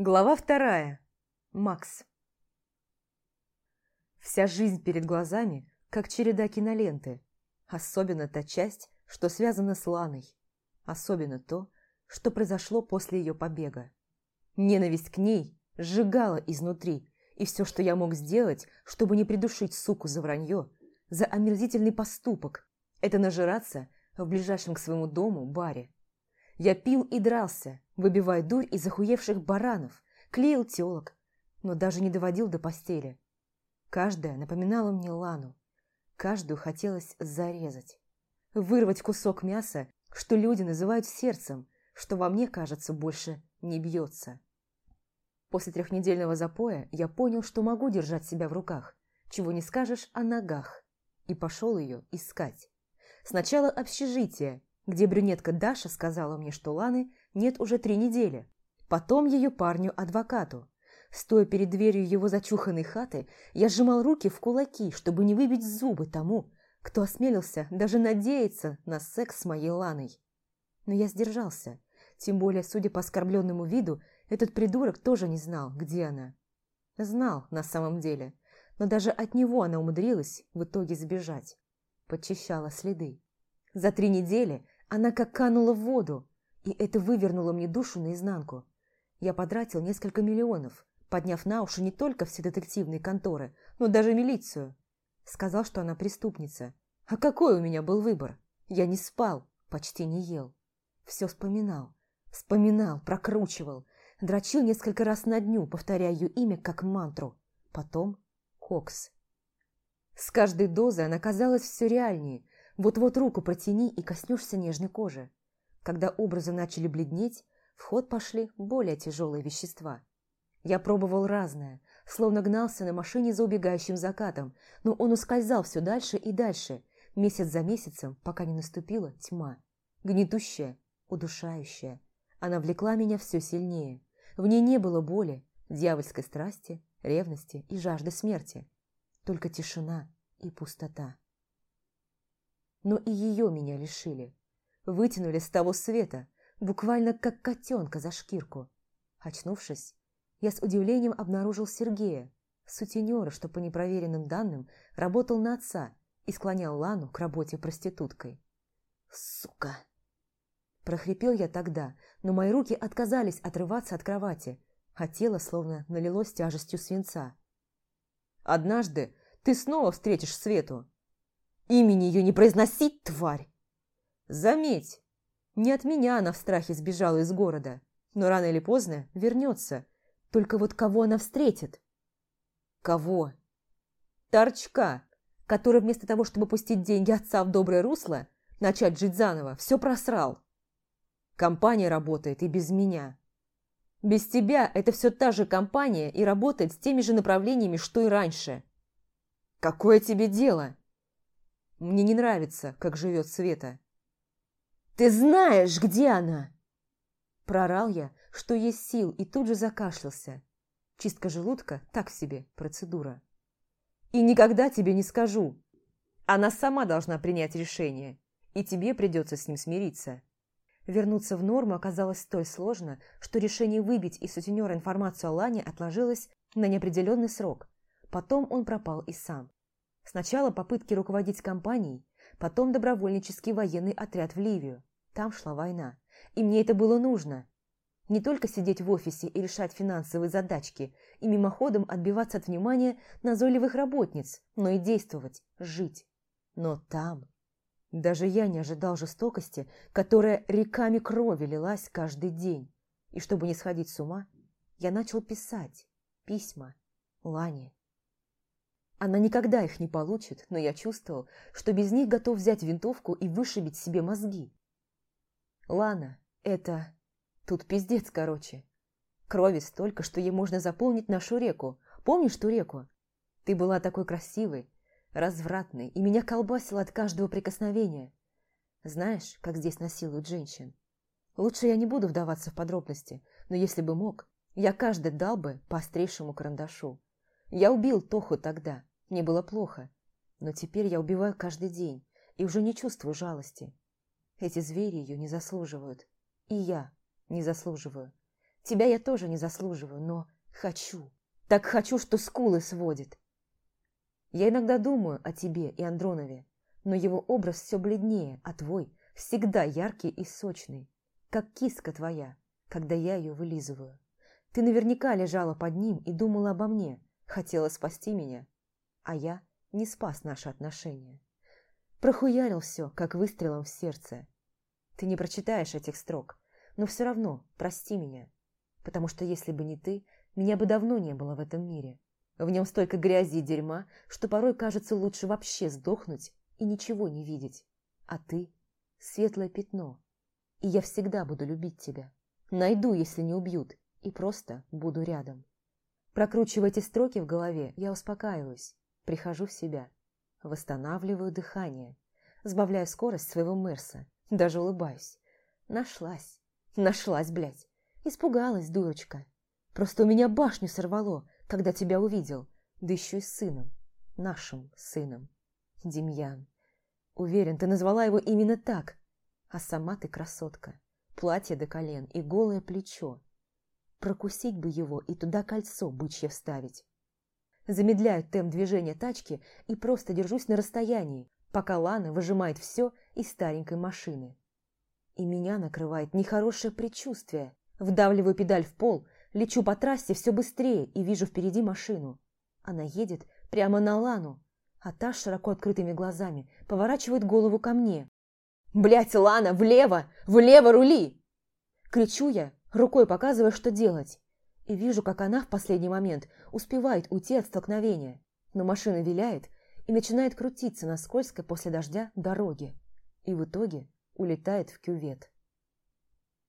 Глава вторая. Макс. Вся жизнь перед глазами, как череда киноленты. Особенно та часть, что связана с Ланой. Особенно то, что произошло после ее побега. Ненависть к ней сжигала изнутри, и все, что я мог сделать, чтобы не придушить суку за вранье, за омерзительный поступок, это нажираться в ближайшем к своему дому баре. Я пил и дрался, выбивая дурь из охуевших баранов, клеил телок, но даже не доводил до постели. Каждая напоминала мне Лану, каждую хотелось зарезать. Вырвать кусок мяса, что люди называют сердцем, что во мне, кажется, больше не бьется. После трехнедельного запоя я понял, что могу держать себя в руках, чего не скажешь о ногах, и пошел ее искать. Сначала общежитие, где брюнетка Даша сказала мне, что Ланы нет уже три недели. Потом ее парню-адвокату. Стоя перед дверью его зачуханной хаты, я сжимал руки в кулаки, чтобы не выбить зубы тому, кто осмелился даже надеяться на секс с моей Ланой. Но я сдержался, тем более, судя по оскорбленному виду, этот придурок тоже не знал, где она. Знал на самом деле, но даже от него она умудрилась в итоге сбежать. Подчищала следы. За три недели она как канула в воду, и это вывернуло мне душу наизнанку. Я потратил несколько миллионов, подняв на уши не только все детективные конторы, но даже милицию. Сказал, что она преступница. А какой у меня был выбор? Я не спал, почти не ел. Все вспоминал. Вспоминал, прокручивал. Дрочил несколько раз на дню, повторяя ее имя как мантру. Потом Кокс. С каждой дозой она казалась все реальнее, вот-вот руку протяни и коснешься нежной кожи. Когда образы начали бледнеть, в ход пошли более тяжелые вещества. Я пробовал разное, словно гнался на машине за убегающим закатом, но он ускользал все дальше и дальше, месяц за месяцем, пока не наступила тьма. Гнетущая, удушающая. Она влекла меня все сильнее. В ней не было боли, дьявольской страсти, ревности и жажды смерти. Только тишина и пустота но и ее меня лишили. Вытянули с того света, буквально как котенка за шкирку. Очнувшись, я с удивлением обнаружил Сергея, сутенера, что по непроверенным данным работал на отца и склонял Лану к работе проституткой. «Сука!» Прохрипел я тогда, но мои руки отказались отрываться от кровати, а тело словно налилось тяжестью свинца. «Однажды ты снова встретишь Свету», Имени ее не произносить, тварь! Заметь, не от меня она в страхе сбежала из города, но рано или поздно вернется. Только вот кого она встретит? Кого? Торчка, который вместо того, чтобы пустить деньги отца в доброе русло, начать жить заново, все просрал. Компания работает и без меня. Без тебя это все та же компания и работает с теми же направлениями, что и раньше. Какое тебе дело? Мне не нравится, как живет Света. «Ты знаешь, где она?» Прорал я, что есть сил, и тут же закашлялся. Чистка желудка – так себе процедура. «И никогда тебе не скажу. Она сама должна принять решение, и тебе придется с ним смириться». Вернуться в норму оказалось столь сложно, что решение выбить из сутенера информацию о Лане отложилось на неопределенный срок. Потом он пропал и сам. Сначала попытки руководить компанией, потом добровольнический военный отряд в Ливию. Там шла война. И мне это было нужно. Не только сидеть в офисе и решать финансовые задачки, и мимоходом отбиваться от внимания назойливых работниц, но и действовать, жить. Но там... Даже я не ожидал жестокости, которая реками крови лилась каждый день. И чтобы не сходить с ума, я начал писать письма Лане. Она никогда их не получит, но я чувствовал, что без них готов взять винтовку и вышибить себе мозги. Лана, это... Тут пиздец, короче. Крови столько, что ей можно заполнить нашу реку. Помнишь ту реку? Ты была такой красивой, развратной, и меня колбасило от каждого прикосновения. Знаешь, как здесь насилуют женщин? Лучше я не буду вдаваться в подробности, но если бы мог, я каждый дал бы по острейшему карандашу. Я убил Тоху тогда, мне было плохо, но теперь я убиваю каждый день и уже не чувствую жалости. Эти звери ее не заслуживают, и я не заслуживаю. Тебя я тоже не заслуживаю, но хочу. Так хочу, что скулы сводит. Я иногда думаю о тебе и Андронове, но его образ все бледнее, а твой всегда яркий и сочный, как киска твоя, когда я ее вылизываю. Ты наверняка лежала под ним и думала обо мне, хотела спасти меня, а я не спас наши отношения. Прохуярил все, как выстрелом в сердце. Ты не прочитаешь этих строк, но все равно прости меня, потому что если бы не ты, меня бы давно не было в этом мире. В нем столько грязи и дерьма, что порой кажется лучше вообще сдохнуть и ничего не видеть. А ты – светлое пятно, и я всегда буду любить тебя. Найду, если не убьют, и просто буду рядом. Прокручивая эти строки в голове, я успокаиваюсь, прихожу в себя, восстанавливаю дыхание, сбавляю скорость своего Мерса, даже улыбаюсь. Нашлась, нашлась, блядь. Испугалась, дурочка. Просто у меня башню сорвало, когда тебя увидел, да еще и с сыном, нашим сыном. Демьян. Уверен, ты назвала его именно так, а сама ты красотка. Платье до колен и голое плечо. Прокусить бы его и туда кольцо бычье вставить. Замедляю темп движения тачки и просто держусь на расстоянии, пока Лана выжимает все из старенькой машины. И меня накрывает нехорошее предчувствие. Вдавливаю педаль в пол, лечу по трассе все быстрее и вижу впереди машину. Она едет прямо на Лану, а та широко открытыми глазами поворачивает голову ко мне. «Блядь, Лана, влево! Влево рули!» Кричу я, рукой показывая, что делать. И вижу, как она в последний момент успевает уйти от столкновения. Но машина виляет и начинает крутиться на скользкой после дождя дороге. И в итоге улетает в кювет.